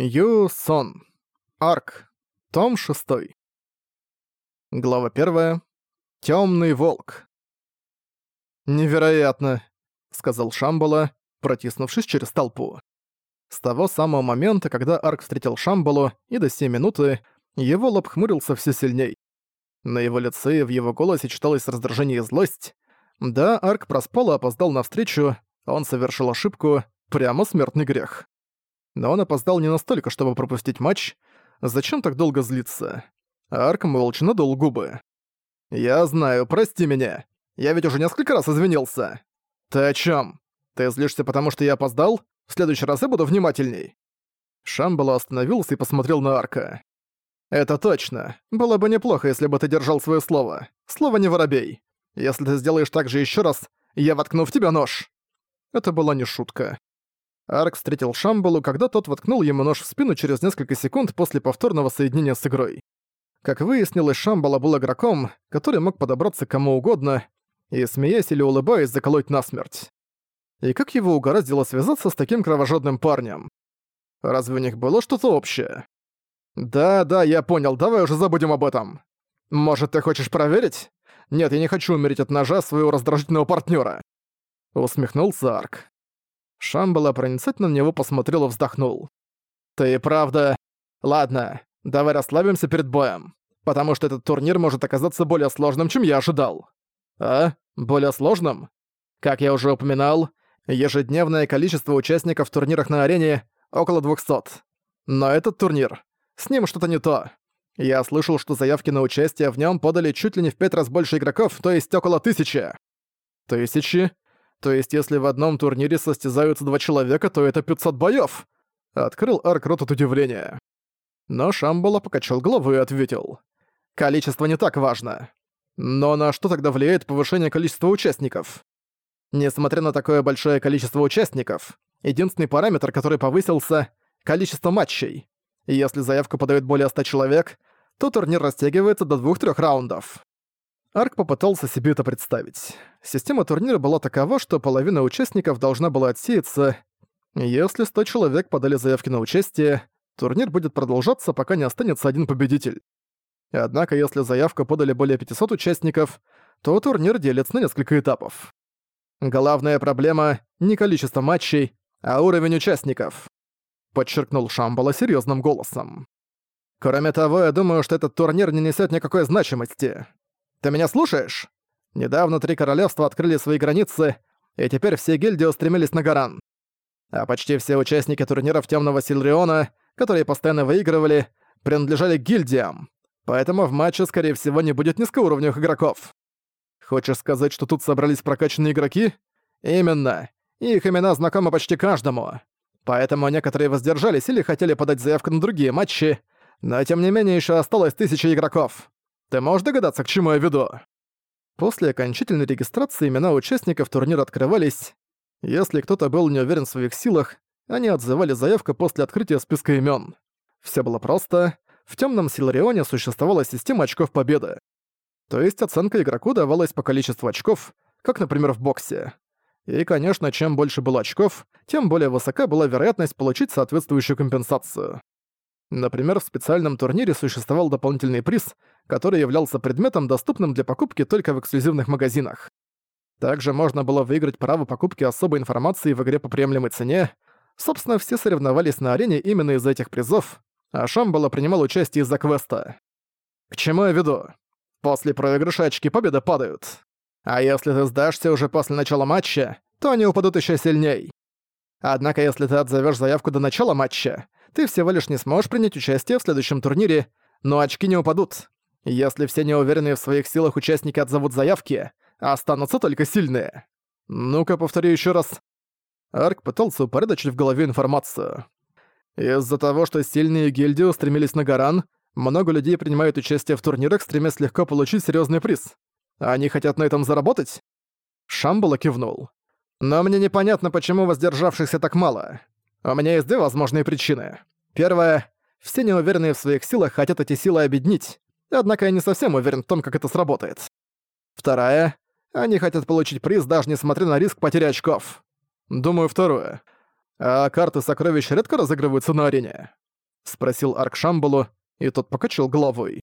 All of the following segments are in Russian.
Ю Сон. Арк. Том 6. Глава 1. Тёмный волк. «Невероятно», — сказал Шамбала, протиснувшись через толпу. С того самого момента, когда Арк встретил Шамбалу, и до сей минуты, его лоб хмурился все сильней. На его лице и в его голосе читалось раздражение и злость. Да, Арк проспал и опоздал навстречу, он совершил ошибку, прямо смертный грех но он опоздал не настолько, чтобы пропустить матч. Зачем так долго злиться? Арк молча надул губы. «Я знаю, прости меня. Я ведь уже несколько раз извинился». «Ты о чем? Ты злишься, потому что я опоздал? В следующий раз я буду внимательней». Шамбала остановился и посмотрел на Арка. «Это точно. Было бы неплохо, если бы ты держал свое слово. Слово не воробей. Если ты сделаешь так же еще раз, я воткну в тебя нож». Это была не шутка. Арк встретил Шамбалу, когда тот воткнул ему нож в спину через несколько секунд после повторного соединения с игрой. Как выяснилось, Шамбала был игроком, который мог подобраться к кому угодно и, смеясь или улыбаясь, заколоть насмерть. И как его угораздило связаться с таким кровожадным парнем? Разве у них было что-то общее? «Да-да, я понял, давай уже забудем об этом. Может, ты хочешь проверить? Нет, я не хочу умереть от ножа своего раздражительного партнера. Усмехнулся Арк. Шамбала проницательно на него посмотрел и вздохнул. «Ты правда... Ладно, давай расслабимся перед боем, потому что этот турнир может оказаться более сложным, чем я ожидал». «А? Более сложным?» Как я уже упоминал, ежедневное количество участников в турнирах на арене — около 200. Но этот турнир... С ним что-то не то. Я слышал, что заявки на участие в нем подали чуть ли не в пять раз больше игроков, то есть около тысячи. Тысячи? То есть, если в одном турнире состязаются два человека, то это 500 боёв. Открыл Арк рот от удивления. Но Шамбала покачал головой и ответил. Количество не так важно. Но на что тогда влияет повышение количества участников? Несмотря на такое большое количество участников, единственный параметр, который повысился — количество матчей. Если заявку подают более 100 человек, то турнир растягивается до 2-3 раундов. Арк попытался себе это представить. Система турнира была такова, что половина участников должна была отсеяться. Если 100 человек подали заявки на участие, турнир будет продолжаться, пока не останется один победитель. Однако, если заявку подали более 500 участников, то турнир делится на несколько этапов. Главная проблема — не количество матчей, а уровень участников, подчеркнул Шамбала серьезным голосом. Кроме того, я думаю, что этот турнир не несет никакой значимости. Ты меня слушаешь? Недавно три королевства открыли свои границы, и теперь все гильдии устремились на Гаран. А почти все участники турниров Темного Силриона, которые постоянно выигрывали, принадлежали гильдиям. Поэтому в матче, скорее всего, не будет низкоуровневых игроков. Хочешь сказать, что тут собрались прокачанные игроки? Именно. Их имена знакомы почти каждому. Поэтому некоторые воздержались или хотели подать заявку на другие матчи, но тем не менее еще осталось тысяча игроков. Ты можешь догадаться, к чему я веду?» После окончательной регистрации имена участников турнира открывались. Если кто-то был не уверен в своих силах, они отзывали заявку после открытия списка имен. Все было просто. В темном Силарионе существовала система очков победы. То есть оценка игроку давалась по количеству очков, как, например, в боксе. И, конечно, чем больше было очков, тем более высока была вероятность получить соответствующую компенсацию. Например, в специальном турнире существовал дополнительный приз, который являлся предметом, доступным для покупки только в эксклюзивных магазинах. Также можно было выиграть право покупки особой информации в игре по приемлемой цене. Собственно, все соревновались на арене именно из-за этих призов, а Шамбала принимал участие из-за квеста. К чему я веду? После проигрыша очки победы падают. А если ты сдашься уже после начала матча, то они упадут еще сильней. Однако если ты отзовешь заявку до начала матча, ты всего лишь не сможешь принять участие в следующем турнире, но очки не упадут. Если все неуверенные в своих силах участники отзовут заявки, останутся только сильные. Ну-ка, повтори еще раз. Арк пытался упорядочить в голове информацию. Из-за того, что сильные гильдии устремились на Гаран, много людей принимают участие в турнирах, стремясь легко получить серьезный приз. Они хотят на этом заработать? Шамбала кивнул. Но мне непонятно, почему воздержавшихся так мало. У меня есть две возможные причины. Первая — все неуверенные в своих силах хотят эти силы объединить, однако я не совсем уверен в том, как это сработает. Вторая — они хотят получить приз, даже несмотря на риск потери очков. Думаю, второе. А карты сокровищ редко разыгрываются на арене. спросил Арк Шамбалу, и тот покачал головой.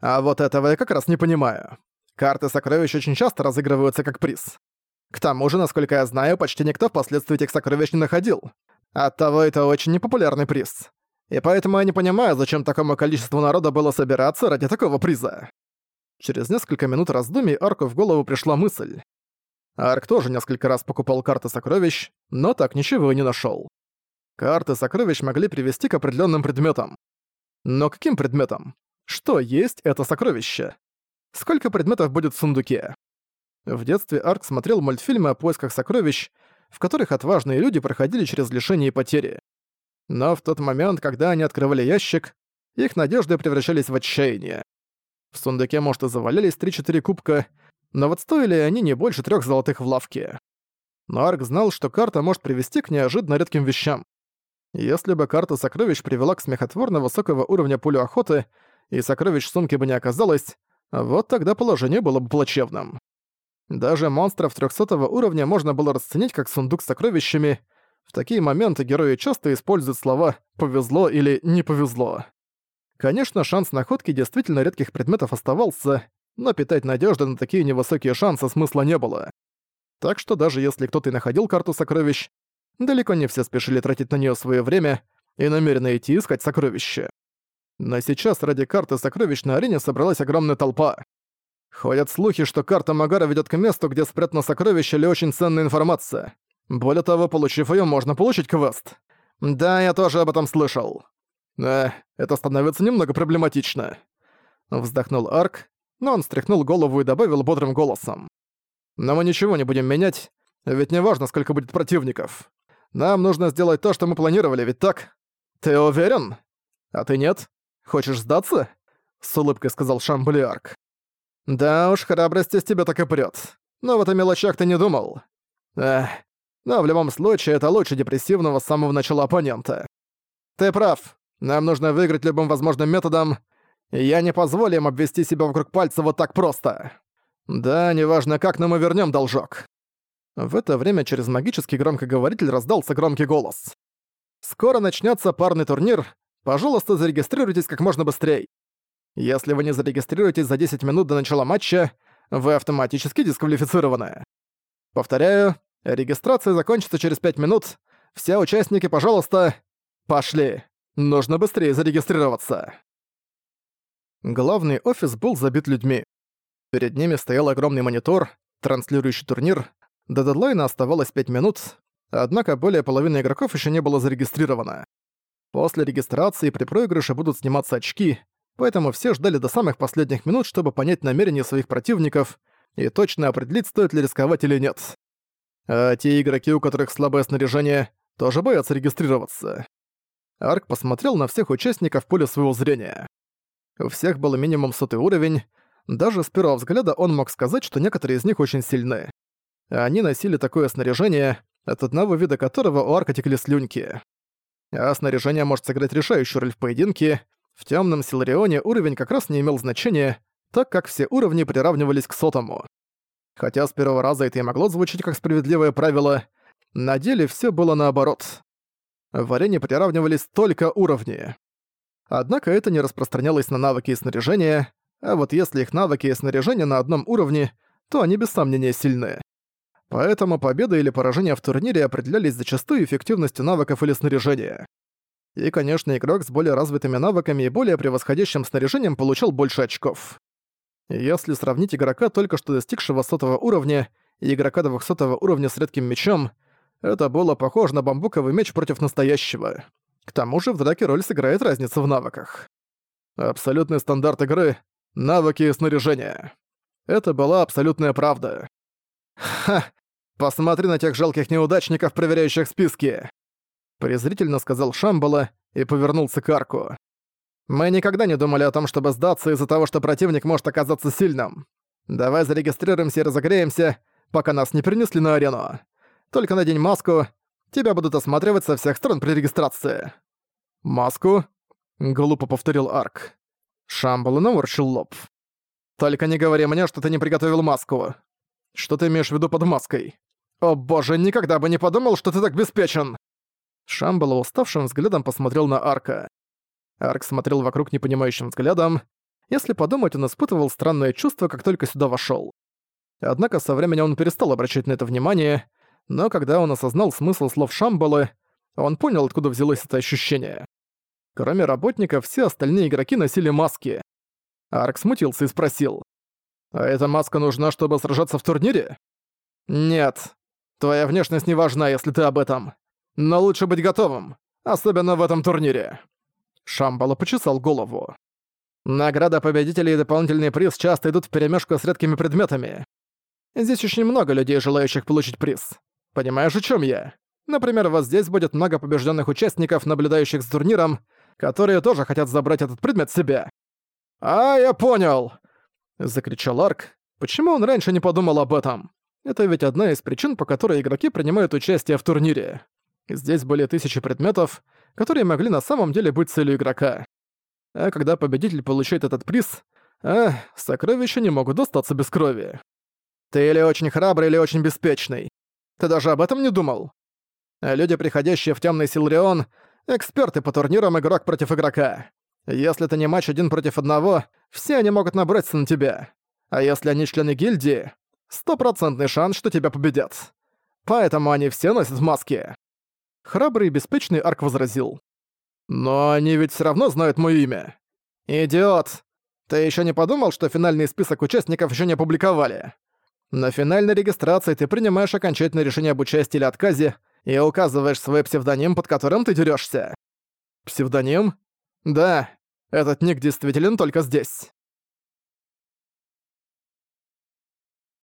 «А вот этого я как раз не понимаю. Карты сокровищ очень часто разыгрываются как приз. К тому же, насколько я знаю, почти никто впоследствии этих сокровищ не находил. Оттого это очень непопулярный приз. И поэтому я не понимаю, зачем такому количеству народа было собираться ради такого приза». Через несколько минут раздумий Арку в голову пришла мысль. Арк тоже несколько раз покупал карты сокровищ, но так ничего и не нашёл. Карты сокровищ могли привести к определённым предметам. Но каким предметам? Что есть это сокровище? Сколько предметов будет в сундуке? В детстве Арк смотрел мультфильмы о поисках сокровищ, в которых отважные люди проходили через лишение и потери. Но в тот момент, когда они открывали ящик, их надежды превращались в отчаяние. В сундуке, может, и завалялись 3-4 кубка, но вот стоили они не больше трех золотых в лавке. Но Арк знал, что карта может привести к неожиданно редким вещам. Если бы карта сокровищ привела к смехотворно высокого уровня пулю охоты, и сокровищ в сумке бы не оказалось, вот тогда положение было бы плачевным. Даже монстров 300 уровня можно было расценить как сундук с сокровищами. В такие моменты герои часто используют слова «повезло» или «не повезло». Конечно, шанс находки действительно редких предметов оставался, но питать надежды на такие невысокие шансы смысла не было. Так что даже если кто-то и находил карту сокровищ, далеко не все спешили тратить на нее свое время и намеренно идти искать сокровища. Но сейчас ради карты сокровищ на арене собралась огромная толпа. Ходят слухи, что карта Магара ведет к месту, где спрятано сокровище или очень ценная информация. Более того, получив ее, можно получить квест. Да, я тоже об этом слышал. Э, это становится немного проблематично. Вздохнул Арк, но он стряхнул голову и добавил бодрым голосом. «Но мы ничего не будем менять, ведь не важно, сколько будет противников. Нам нужно сделать то, что мы планировали, ведь так? Ты уверен? А ты нет? Хочешь сдаться?» С улыбкой сказал Шамблиарк. «Да уж, храбрость из тебя так и прёт. Но в этом мелочах ты не думал. Эх, но в любом случае это лучше депрессивного с самого начала оппонента. Ты прав. Нам нужно выиграть любым возможным методом, я не позволю им обвести себя вокруг пальца вот так просто. Да, неважно как, но мы вернем должок. В это время через магический громкоговоритель раздался громкий голос. «Скоро начнется парный турнир. Пожалуйста, зарегистрируйтесь как можно быстрее. Если вы не зарегистрируетесь за 10 минут до начала матча, вы автоматически дисквалифицированы. Повторяю, регистрация закончится через 5 минут. Все участники, пожалуйста, пошли. Нужно быстрее зарегистрироваться. Главный офис был забит людьми. Перед ними стоял огромный монитор, транслирующий турнир. До дедлайна оставалось 5 минут, однако более половины игроков еще не было зарегистрировано. После регистрации при проигрыше будут сниматься очки, поэтому все ждали до самых последних минут, чтобы понять намерения своих противников и точно определить, стоит ли рисковать или нет. А те игроки, у которых слабое снаряжение, тоже боятся регистрироваться. Арк посмотрел на всех участников в поле своего зрения. У всех был минимум сотый уровень. Даже с первого взгляда он мог сказать, что некоторые из них очень сильны. Они носили такое снаряжение, от одного вида которого у арка текли слюнки. А снаряжение может сыграть решающую роль в поединке. В темном Силарионе уровень как раз не имел значения, так как все уровни приравнивались к сотому. Хотя с первого раза это и могло звучать как справедливое правило, на деле все было наоборот. В арене приравнивались только уровни. Однако это не распространялось на навыки и снаряжение, а вот если их навыки и снаряжение на одном уровне, то они без сомнения сильны. Поэтому победа или поражение в турнире определялись зачастую эффективностью навыков или снаряжения. И, конечно, игрок с более развитыми навыками и более превосходящим снаряжением получал больше очков. Если сравнить игрока, только что достигшего сотого уровня, и игрока 200 уровня с редким мечом, это было похоже на бамбуковый меч против настоящего. К тому же в драке роль сыграет разница в навыках. Абсолютный стандарт игры — навыки и снаряжение. Это была абсолютная правда. «Ха! Посмотри на тех жалких неудачников, проверяющих списки!» Презрительно сказал Шамбала и повернулся к арку. «Мы никогда не думали о том, чтобы сдаться из-за того, что противник может оказаться сильным. Давай зарегистрируемся и разогреемся, пока нас не перенесли на арену. Только надень маску, Тебя будут осматривать со всех сторон при регистрации». «Маску?» — глупо повторил Арк. Шамбала наморщил лоб. «Только не говори мне, что ты не приготовил маску. Что ты имеешь в виду под маской? О боже, никогда бы не подумал, что ты так беспечен!» Шамбала уставшим взглядом посмотрел на Арка. Арк смотрел вокруг непонимающим взглядом. Если подумать, он испытывал странное чувство, как только сюда вошёл. Однако со временем он перестал обращать на это внимание, но когда он осознал смысл слов Шамбалы, он понял, откуда взялось это ощущение. Кроме работников, все остальные игроки носили маски. Арк смутился и спросил. «А эта маска нужна, чтобы сражаться в турнире?» «Нет. Твоя внешность не важна, если ты об этом. Но лучше быть готовым, особенно в этом турнире». Шамбала почесал голову. «Награда победителей и дополнительный приз часто идут вперемешку с редкими предметами. Здесь очень много людей, желающих получить приз. Понимаешь, о чем я? Например, вот здесь будет много побежденных участников, наблюдающих за турниром, которые тоже хотят забрать этот предмет себе. «А, я понял!» — закричал Арк. Почему он раньше не подумал об этом? Это ведь одна из причин, по которой игроки принимают участие в турнире. Здесь были тысячи предметов, которые могли на самом деле быть целью игрока. А когда победитель получает этот приз, а, сокровища не могут достаться без крови. Ты или очень храбрый, или очень беспечный. Ты даже об этом не думал? Люди, приходящие в темный Силрион, эксперты по турнирам игрок против игрока. Если это не матч один против одного, все они могут набраться на тебя. А если они члены гильдии, стопроцентный шанс, что тебя победят. Поэтому они все носят маски. Храбрый и беспечный Арк возразил. «Но они ведь все равно знают мое имя». «Идиот! Ты еще не подумал, что финальный список участников еще не опубликовали? На финальной регистрации ты принимаешь окончательное решение об участии или отказе и указываешь свой псевдоним, под которым ты дерешься. Псевдоним? Да, этот ник действителен только здесь.